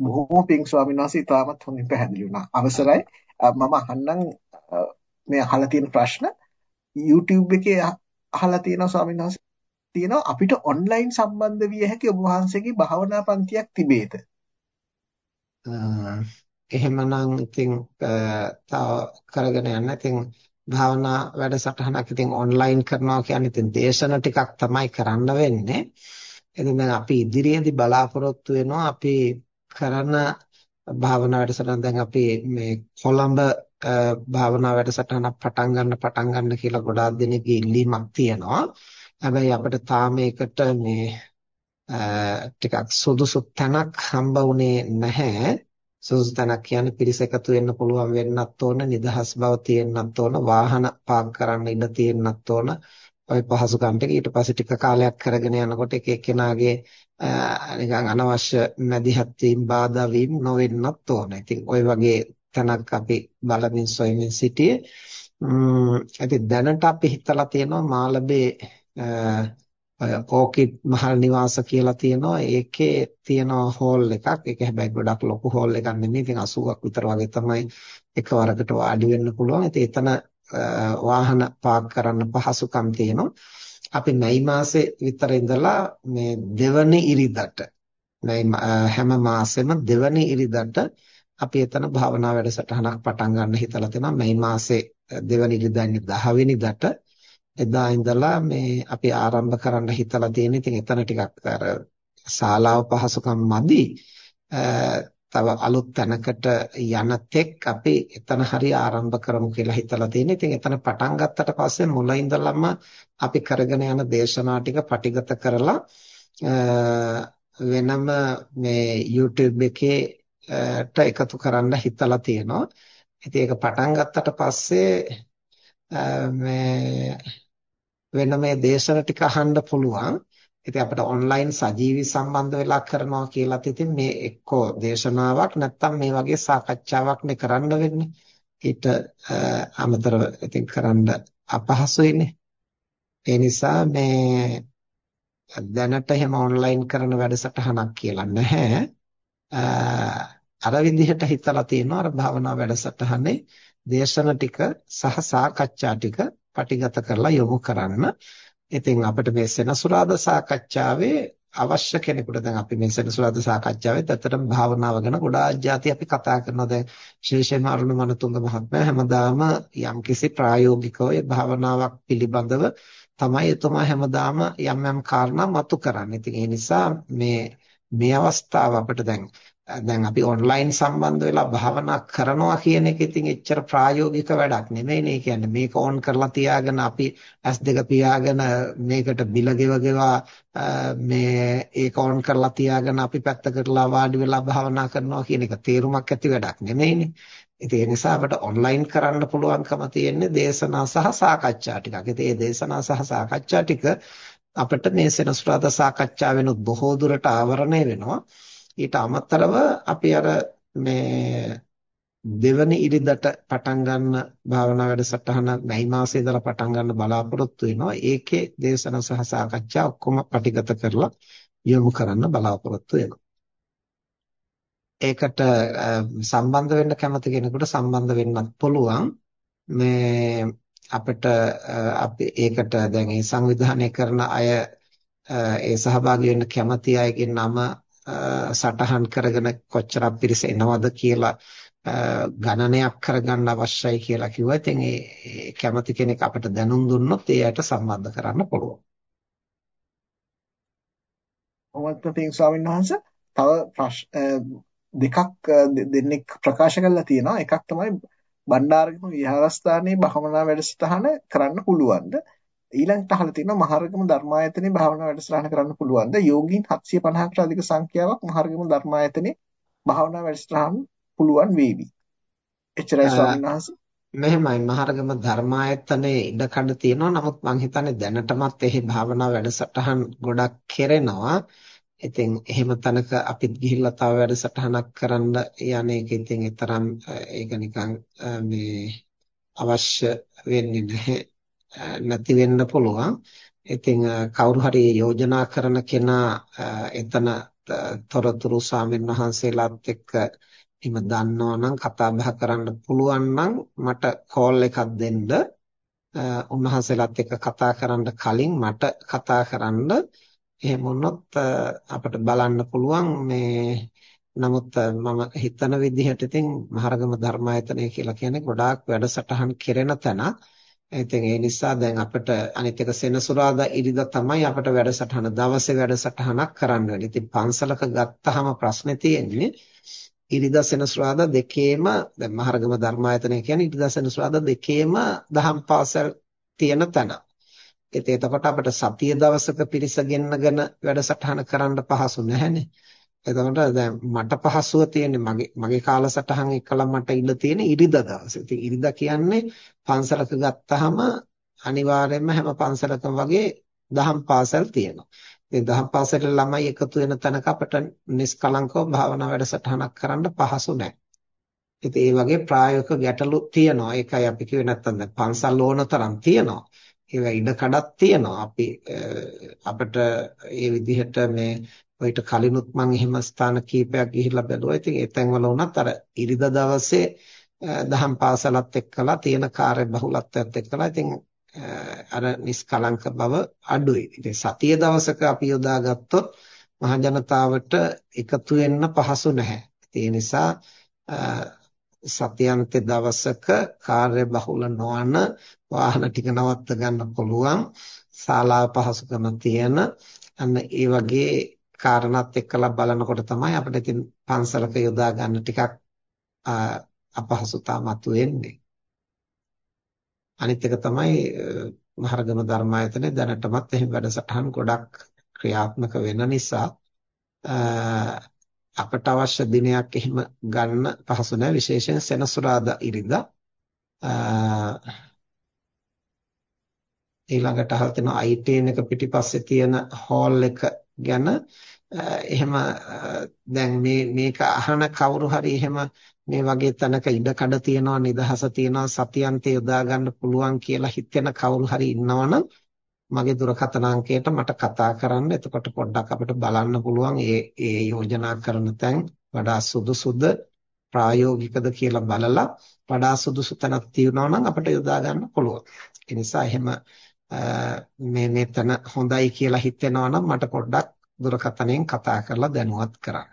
බොහොම පිං ස්වාමීන් වහන්සේ ඉතාමත් හොඳින් පැහැදිලි වුණා. අවසරයි මම අහන්නම් මේ අහලා තියෙන ප්‍රශ්න YouTube එකේ අහලා තියෙනවා ස්වාමීන් වහන්සේ තියෙනවා අපිට ඔන්ලයින් සම්බන්ධ විය හැකි ඔබ වහන්සේගේ භාවනා පන්තියක් තිබේද? එහෙමනම් ඉතින් තව කරගෙන යන්න. ඉතින් භාවනා වැඩසටහනක් ඉතින් ඔන්ලයින් කරනවා කියන්නේ ඉතින් දේශන ටිකක් තමයි කරන්න වෙන්නේ. ඉතින් දැන් අපි ඉදිරියේදී බලාපොරොත්තු වෙනවා අපි කරන භාවනා වැඩසටහන දැන් අපි මේ කොළඹ භාවනා වැඩසටහනක් පටන් ගන්න පටන් ගන්න කියලා ගොඩාක් දෙනෙක්ගේ ඉල්ලීමක් තියෙනවා. හැබැයි අපිට තාම ඒකට මේ ටිකක් සුදුසු තැනක් හම්බ වුණේ නැහැ. සුදුසු තැනක් කියන්නේ පිරිස එකතු වෙන්න පුළුවන් වෙන්නත් ඕන, නිදහස් බව තියෙන්නත් ඕන, වාහන පාක් කරන්න ඉඩ තියෙන්නත් ඕන. ওই පහසුකම් ටික ඊට පස්සේ ටික කාලයක් කරගෙන යනකොට එක එක්කෙනාගේ නිකන් අනවශ්‍ය මැදිහත් වීම බාධා වීම නොවෙන්නත් ඕන. ඉතින් ওই වගේ තැනක් අපි බලමින් සොයමින් සිටියේ. ඉතින් දැනට අපි හිතලා තියෙනවා මාළඹේ ඕකිඩ් මහල් නිවාස කියලා තියෙනවා. ඒකේ තියෙනවා හෝල් එකක්. ඒක හැබැයි ගොඩක් ලොකු හෝල් එකක් නෙමෙයි. ඉතින් 80ක් විතර වගේ තමයි එකවරකට වාඩි වෙන්න පුළුවන්. ඉතින් එතන වාහන පාක් කරන්න පහසුකම් තියෙනවා. අපි මැයි මාසේ විතර ඉඳලා මේ දෙවන ඉරිදට හැම මාසෙම දෙවන ඉරිදට අපි එතන භාවනා වැඩසටහනක් පටන් ගන්න හිතලා තියෙනවා මැයි මාසේ දෙවන ඉරිදා ඉන්නේ 10 වෙනිදාට එදා ඉඳලා මේ අපි ආරම්භ කරන්න හිතලා තියෙන ඉතින් එතන ටිකක් අර ශාලාව පහසුකම් මදි තව අලුත් තැනකට යන තෙක් අපි එතන හරි ආරම්භ කරමු කියලා හිතලා තියෙනවා. ඉතින් එතන පටන් ගත්තට පස්සේ මුල ඉඳලම අපි කරගෙන යන දේශනා ටික පටිගත කරලා වෙනම මේ YouTube එකේට එකතු කරන්න හිතලා තියෙනවා. ඉතින් ඒක පටන් ගත්තට පස්සේ මේ වෙන මේ දේශන ටික අහන්න පුළුවන්. ඉතින් අපිට ඔන්ලයින් සජීවී සම්බන්ධ වෙලා කරනවා කියලාත් ඉතින් මේ එක්කෝ දේශනාවක් නැත්නම් මේ වගේ සාකච්ඡාවක් නේ කරන්න වෙන්නේ. ඊට අමතරව ඉතින් කරන්න අපහසුයිනේ. ඒ නිසා මේ දැනට එහෙම ඔන්ලයින් කරන වැඩසටහනක් කියලා නැහැ. අර විදිහට හිතලා තියෙනවා අර භාවනා වැඩසටහනේ දේශන ටික සහ සාකච්ඡා ටික පටිගත කරලා යොමු කරන්න. ඉතින් අපිට මේ සෙනසුරාදා සාකච්ඡාවේ අවශ්‍ය කෙනෙකුට දැන් අපි මේ සෙනසුරාදා සාකච්ඡාවෙත් ඇත්තටම භාවනාව ගැන ගොඩාක් જાති අපි කතා කරනවා දැන් විශේෂයෙන්ම අරුණ මනතුංග මහත්මයා හැමදාම යම්කිසි ප්‍රායෝගිකව භාවනාවක් පිළිබඳව තමයි එතුමා හැමදාම යම් යම් කාරණා මතු කරන්නේ. ඉතින් ඒ නිසා මේ මේ අවස්ථාව අපිට දැන් දැන් අපි ඔන්ලයින් සම්බන්ධ වෙලා භාවනා කරනවා කියන එක ඉතින් එච්චර ප්‍රායෝගික වැඩක් නෙමෙයිනේ. ඒ කියන්නේ මේක ඕන් කරලා තියාගෙන අපි S2 පියාගෙන මේකට බිල ගෙවගෙවා මේ ඒක ඕන් කරලා තියාගෙන අපි පැත්තකටලා වාඩි වෙලා භාවනා කරනවා කියන එක තේරුමක් ඇති වැඩක් නෙමෙයිනේ. ඉතින් ඒ නිසා අපිට ඔන්ලයින් කරන්න පුළුවන්කම තියෙන්නේ දේශනා සහ සාකච්ඡා ටිකක්. ඉතින් මේ දේශනා සහ සාකච්ඡා ටික අපිට මේ සෙනසුරාදා සාකච්ඡාවෙනුත් බොහෝ දුරට ආවරණය වෙනවා. ඊට අමතරව අපි අර මේ දෙවනි ඉරිදට පටන් ගන්න භාවනා වැඩසටහන මැයි මාසයේ ඉඳලා පටන් ගන්න බලාපොරොත්තු වෙනවා. ඒකේ දේශන සහ සාකච්ඡා ඔක්කොම පටිගත කරලා යොමු කරන්න බලාපොරොත්තු වෙනවා. ඒකට සම්බන්ධ වෙන්න කැමති කෙනෙකුට සම්බන්ධ වෙන්නත් පුළුවන්. මේ අපිට අපි ඒකට දැන් ඒ සංවිධානය කරන අය ඒ සහභාගී වෙන්න කැමති අයගේ නම සටහන් කරගෙන කොච්චරක් පිරිස එනවද කියලා ගණනයක් කරගන්න අවශ්‍යයි කියලා කිව්වා. ඉතින් ඒ කැමති කෙනෙක් අපිට දැනුම් දුන්නොත් ඒ අයට සම්බන්ධ කරන්න පුළුවන්. ඔවත් පින් ස්වාමීන් වහන්සේ තව දෙකක් දෙන්නෙක් ප්‍රකාශ කරලා තියෙනවා. එකක් තමයි බණ්ඩාරගම විහාරස්ථානයේ භවනා වැඩසටහන කරන්න පුළුවන්ද? ඊළඟට අහලා තියෙනවා මහරගම ධර්මායතනේ භාවනා වැඩසටහන කරන්න පුළුවන්ද? යෝගීන් 750කට අධික සංඛ්‍යාවක් මහරගම ධර්මායතනේ භාවනා වැඩසටහන පුළුවන් වේවි. එච්චරයි ස්වාමීන් වහන්සේ. මෙහෙමයි මහරගම ධර්මායතනේ ඉඩකඩ තියෙනවා. නමුත් මම හිතන්නේ දැනටමත් එහි භාවනා වැඩසටහන් ගොඩක් කෙරෙනවා. ඉතින් එහෙම තැනක අපිත් ගිහිල්ලා තව වැඩසටහනක් කරන්න යන්නේක ඉතින් තරම් ඒක නිකන් මේ අවශ්‍ය වෙන්නේ නැහැ. නැති වෙන්න පුළුවන්. ඉතින් කවුරු හරි යෝජනා කරන කෙනා එතන තොරතුරු ස්වාමීන් වහන්සේලාත් එක්ක එහෙම දන්නවා නම් කතා බහ කරන්න පුළුවන් නම් මට කෝල් එකක් දෙන්න. උන්වහන්සේලාත් එක්ක කතා කරන්න කලින් මට කතා කරන්න. එහෙම වුණොත් අපිට බලන්න පුළුවන් මේ නමුත් මම හිතන විදිහට ඉතින් මහරගම ධර්මායතනය කියලා කියන්නේ ගොඩාක් වැඩසටහන් කෙරෙන තැනක්. ඉතින් ඒ නිසා දැන් අපිට අනිත් එක සෙනසුරාදා ඉරිදා තමයි අපිට වැඩසටහන දවසේ වැඩසටහනක් කරන්න වෙන්නේ. ඉතින් පන්සලක ගත්තාම ප්‍රශ්නේ තියෙන්නේ ඉරිදා සෙනසුරාදා දෙකේම දැන් මහරගම ධර්මායතනය කියන්නේ ඉරිදා සෙනසුරාදා දෙකේම දහම් පාසල් තියෙන තැන. ඉතින් එතකොට අපිට සතිය දවසක පිරිස ගෙන්නගෙන වැඩසටහන කරන්න පහසු නැහැනේ. එතකොට දැන් මට පහසුව තියෙන්නේ මගේ මගේ කාලසටහන් එක්කලා මට ඉන්න තියෙන ඉරිදා දවසේ. ඉතින් ඉරිදා කියන්නේ පන්සලක ගත්තාම අනිවාර්යයෙන්ම හැම පන්සලකම වගේ දහම් පාසල් තියෙනවා. ඉතින් දහම් පාසලේ ළමයි එකතු වෙන තැනක අපට නිස්කලංකව භාවනා වැඩසටහනක් කරන්න පහසු නැහැ. ඉතින් ඒ වගේ ප්‍රායෝගික ගැටලු තියෙනවා. ඒකයි අපි කිව්වේ නැත්තම් දැන් පන්සල් ඕන තරම් තියෙනවා. ඒවා ඉඩ කඩක් තියෙනවා. අපි අපිට මේ විදිහට මේ ඔයිට කලිනුත් මම එහෙම ස්ථාන කීපයක් ගිහිල්ලා බැලුවා. ඉතින් ඒ තැන්වල වුණත් අර ඉරිදා දවසේ දහම් පාසලත් එක්කලා තියෙන කාර්ය බහුලත්වයත් එක්කලා ඉතින් අර නිස්කලංක බව අඩුයි. ඉතින් සතිය දවසක අපි යොදාගත්තොත් මහ ජනතාවට එකතු වෙන්න පහසු නැහැ. ඒ නිසා සතියන්ත දවසක කාර්ය බහුල නොවන වාහන ටික නවත්ත ගන්න පුළුවන් ශාලා පහසුකම තියෙන අන්න ඒ වගේ කාරණාත් එක්කලා බලනකොට තමයි අපිට ඉතින් පන්සලක යොදා ගන්න ටිකක් අපහසුතාව මතුවෙන්නේ. අනිත් එක තමයි මහරගම ධර්මායතනේ දැනටමත් එහෙම වැඩසටහන් ගොඩක් ක්‍රියාත්මක වෙන නිසා අපට අවශ්‍ය දිනයක් එහෙම ගන්න පහසු නැහැ විශේෂයෙන් සෙනසුරාදා ඉරිදා ඊළඟට අහලා තියෙනවා I10 එක පිටිපස්සේ තියෙන හෝල් එක ගැන එහෙම දැන් මේ මේක අහන කවුරු හරි එහෙම මේ වගේ තැනක ඉඩ කඩ තියනවා නිදහස තියනවා සතියන්තේ යොදා ගන්න පුළුවන් කියලා හිතෙන කවුරු හරි ඉන්නවනම් මගේ දුරකථන අංකයට මට කතා කරන්න. එතකොට පොඩ්ඩක් අපිට බලන්න පුළුවන් ඒ ඒ යෝජනා කරන තැන් වඩා සුදුසුද ප්‍රායෝගිකද කියලා බලලා වඩා සුදුසු තැනක් තියෙනවා නම් අපිට යොදා ගන්න පුළුවන්. ඒ නිසා එහෙම මේ මෙතන හොඳයි කියලා හිතෙනවා නම් මට පොඩ්ඩක් දුරකථනයෙන් කතා කරලා දැනුවත් කරන්න.